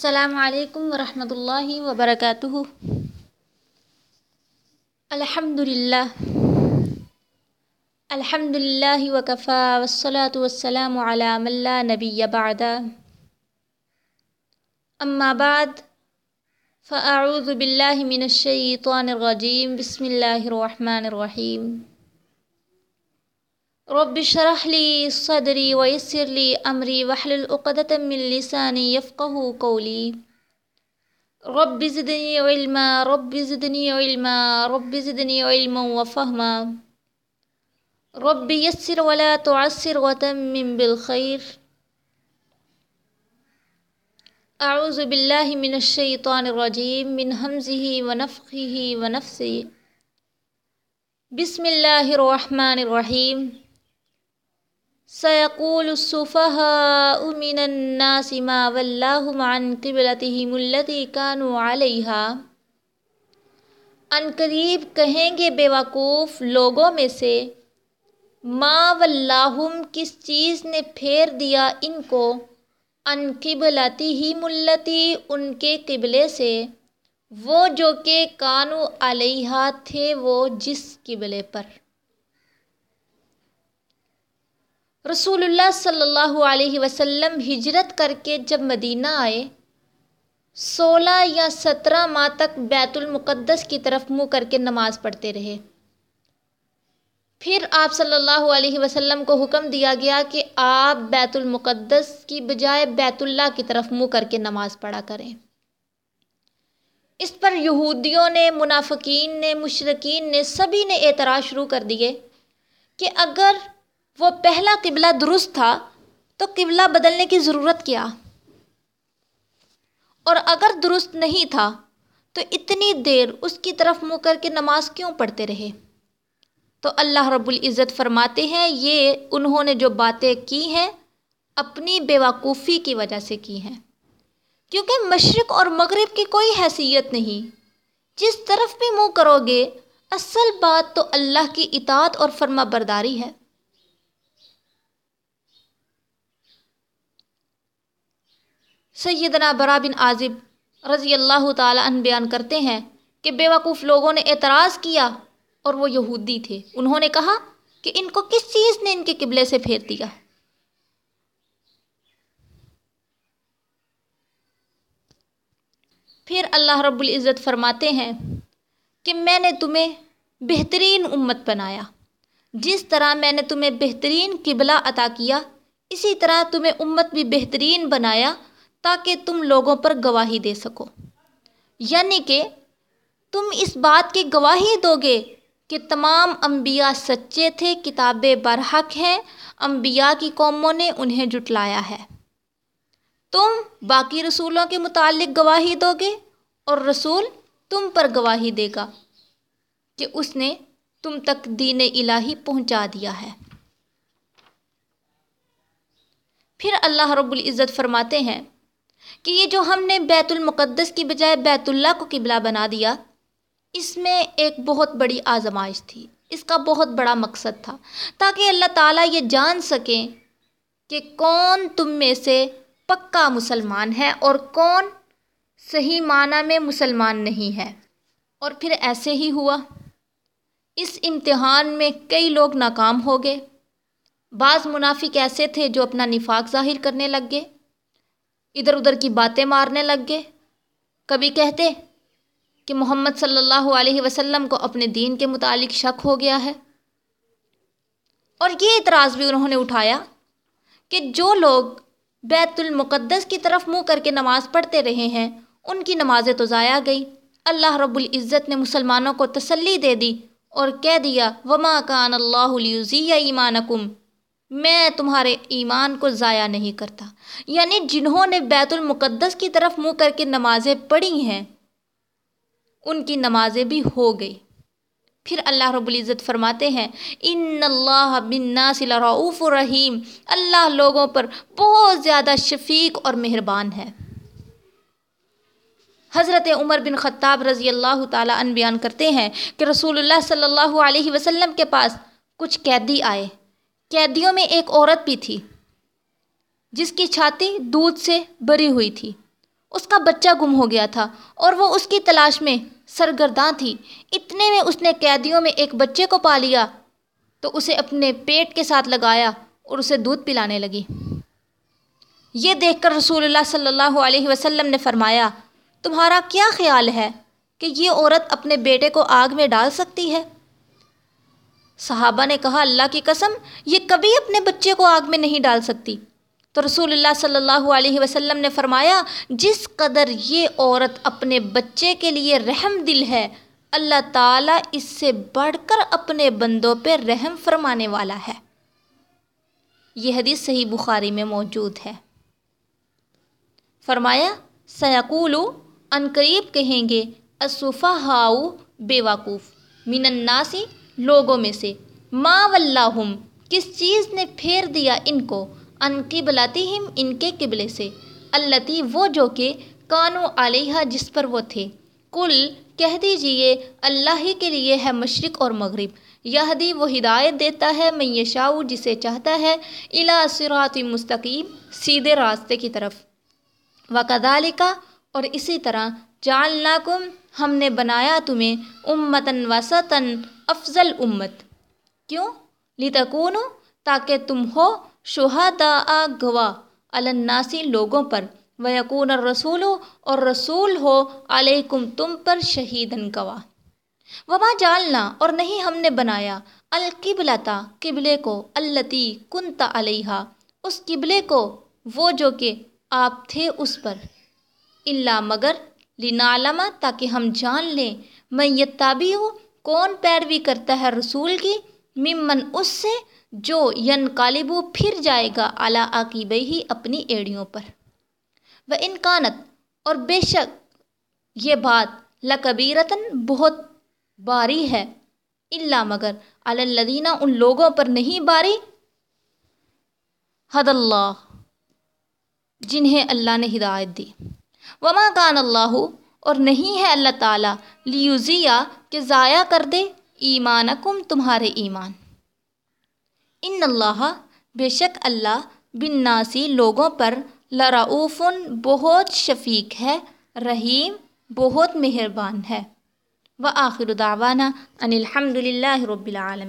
السلام علیکم ورحمۃ اللہ وبرکاتہ۔ الحمد للہ الحمد للہ وکفا والصلاة والسلام علی من لا نبی بعد۔ اما بعد، فاعوذ باللہ من الشیطان الرجیم، بسم اللہ الرحمن الرحیم۔ رب اشرح لی صدری ویسر لی امری واحلل عقدۃ من لسانی یفقهوا قولی رب زدنی علما، رب زدنی علما، رب زدنی علما وفہما رب یسر ولا تعسر وتمم بالخیر اعوذ باللہ من الشیطان الرجیم من حمزه ونفخه ونفثه بسم اللہ الرحمن الرحیم سيقول السفهاء من الناس ما ولاهم عن قبلتهم التي كانوا عليها. ان قریب کہیں گے بیوقوف لوگوں میں سے، ما ولاہم کس چیز نے پھیر دیا ان کو؟ ان قبلتهم التي، ان کے قبلے سے۔ وہ جو کہ کانو علیہ تھے، وہ جس قبلے پر۔ رسول اللہ صلی اللہ علیہ وسلم ہجرت کر کے جب مدینہ آئے، سولہ یا سترہ ماہ تک بیت المقدس کی طرف منہ کر کے نماز پڑھتے رہے۔ پھر آپ صلی اللہ علیہ وسلم کو حکم دیا گیا کہ آپ بیت المقدس کی بجائے بیت اللہ کی طرف منہ کر کے نماز پڑھا کریں۔ اس پر یہودیوں نے، منافقین نے مشرقین نے، سبھی نے اعتراض شروع کر دیے کہ اگر وہ پہلا قبلہ درست تھا، تو قبلہ بدلنے کی ضرورت کیا؟ اور اگر درست نہیں تھا، تو اتنی دیر اس کی طرف منہ کر کے نماز کیوں پڑھتے رہے؟ تو اللہ رب العزت فرماتے ہیں، یہ انہوں نے جو باتیں کی ہیں، اپنی بیوقوفی کی وجہ سے کی ہیں۔ کیونکہ مشرق اور مغرب کی کوئی حیثیت نہیں۔ جس طرف بھی منہ کرو گے، اصل بات تو اللہ کی اطاعت اور فرما برداری ہے۔ سیدنا برا بن عازب رضی اللہ تعالی عنہ بیان کرتے ہیں کہ بیوقوف لوگوں نے اعتراض کیا اور وہ یہودی تھے۔ انہوں نے کہا کہ ان کو کس چیز نے ان کے قبلے سے پھیر دیا؟ پھر اللہ رب العزت فرماتے ہیں کہ میں نے تمہیں بہترین امت بنایا۔ جس طرح میں نے تمہیں بہترین قبلہ عطا کیا، اسی طرح تمہیں امت بھی بہترین بنایا۔ تاکہ تم لوگوں پر گواہی دے سکو۔ یعنی کہ تم اس بات کی گواہی دو گے کہ تمام انبیاء سچے تھے کتابیں برحق ہیں، انبیاء کی قوموں نے انہیں جٹلایا ہے۔ تم باقی رسولوں کے متعلق گواہی دو گے اور رسول تم پر گواہی دے گا کہ اس نے تم تک دین الہی پہنچا دیا ہے۔ پھر اللہ رب العزت فرماتے ہیں کہ یہ جو ہم نے بیت المقدس کی بجائے بیت اللہ کو قبلہ بنا دیا، اس میں ایک بہت بڑی آزمائش تھی۔ اس کا بہت بڑا مقصد تھا۔ تاکہ اللہ تعالیٰ یہ جان سکیں کہ کون تم میں سے پکا مسلمان ہے اور کون صحیح معنی میں مسلمان نہیں ہے۔ اور پھر ایسے ہی ہوا۔ اس امتحان میں کئی لوگ ناکام ہو گئے۔ بعض منافق ایسے تھے جو اپنا نفاق ظاہر کرنے لگ گئے۔ ادھر ادھر کی باتیں مارنے لگ گئے۔ کبھی کہتے کہ محمد صلی اللہ علیہ وسلم کو اپنے دین کے متعلق شک ہو گیا ہے۔ اور یہ اعتراض بھی انہوں نے اٹھایا کہ جو لوگ بیت المقدس کی طرف منہ کر کے نماز پڑھتے رہے ہیں، ان کی نمازیں تو ضائع گئی اللہ رب العزت نے مسلمانوں کو تسلی دے دی اور کہہ دیا، وما کان اللہ علیہ ایمانکم میں تمہارے ایمان کو ضائع نہیں کرتا۔ یعنی جنہوں نے بیت المقدس کی طرف منہ کر کے نمازیں پڑھی ہیں، ان کی نمازیں بھی ہو گئی۔ پھر اللہ رب العزت فرماتے ہیں، ان اللہ بالناس لرعوف الرحیم اللہ لوگوں پر بہت زیادہ شفیق اور مہربان ہے۔ حضرت عمر بن خطاب رضی اللہ تعالیٰ عنہ بیان کرتے ہیں کہ رسول اللہ صلی اللہ علیہ وسلم کے پاس کچھ قیدی آئے۔ قیدیوں میں ایک عورت بھی تھی، جس کی چھاتی دودھ سے بری ہوئی تھی۔ اس کا بچہ گم ہو گیا تھا اور وہ اس کی تلاش میں سرگرداں تھی۔ اتنے میں اس نے قیدیوں میں ایک بچے کو پا لیا تو اسے اپنے پیٹ کے ساتھ لگایا اور اسے دودھ پلانے لگی۔ یہ دیکھ کر رسول اللہ صلی اللہ علیہ وسلم نے فرمایا، تمہارا کیا خیال ہے کہ یہ عورت اپنے بیٹے کو آگ میں ڈال سکتی ہے؟ صحابہ نے کہا، اللہ کی قسم، یہ کبھی اپنے بچے کو آگ میں نہیں ڈال سکتی۔ تو رسول اللہ صلی اللہ علیہ وسلم نے فرمایا، جس قدر یہ عورت اپنے بچے کے لیے رحم دل ہے، اللہ تعالیٰ اس سے بڑھ کر اپنے بندوں پہ رحم فرمانے والا ہے۔ یہ حدیث صحیح بخاری میں موجود ہے۔ فرمایا سیقولو قریب کہیں گے اصوفہ ہاؤ بے وقوف، من الناسی لوگوں میں سے، ما واللہم کس چیز نے پھیر دیا ان کو؟ ان قبلاتہم ان کے قبلے سے۔ اللتی وہ جو کہ کانو علیہ جس پر وہ تھے۔ کل کہہ دیجیے، اللہ ہی کے لیے ہے مشرق اور مغرب۔ یہدی، وہ ہدایت دیتا ہے میں یشاؤ جسے چاہتا ہے۔ الا صراط مستقیم، سیدھے راستے کی طرف۔ وکدالکا اور اسی طرح جعلناکم، ہم نے بنایا تمہیں امتن وسطن افضل امت۔ کیوں؟ لتکونو تاکہ تم ہو شہداء گواہ الناسی لوگوں پر۔ ویکون الرسول، اور رسول ہو علیکم تم پر شہیدن گواہ۔ وما جالنا اور نہیں ہم نے بنایا القبلتا قبلے کو التی کنتا علیہ اس قبلے کو وہ جو کہ آپ تھے اس پر۔ اللہ مگر لنعلم تاکہ ہم جان لیں میں یتابی ہوں کون پیروی کرتا ہے رسول کی ممن اس سے جو ین کالبو پھر جائے گا اعلیٰ عقیب ہی اپنی ایڑیوں پر۔ وہ انکانت اور بے شک یہ بات لکبیرتاً بہت باری ہے۔ اللہ مگر اللدینہ ان لوگوں پر نہیں باری۔ حد اللہ جنہیں اللہ نے ہدایت دی۔ وما کان اللہ اور نہیں ہے اللہ تعالیٰ لیوزیا کہ ضائع کر دے ایمانکم تمہارے ایمان۔ ان اللہ بے شک اللہ بن ناسی لوگوں پر لرعوفن بہت شفیق ہے، رحیم بہت مہربان ہے۔ و آخر دعوانا ان الحمد للہ رب العالمین۔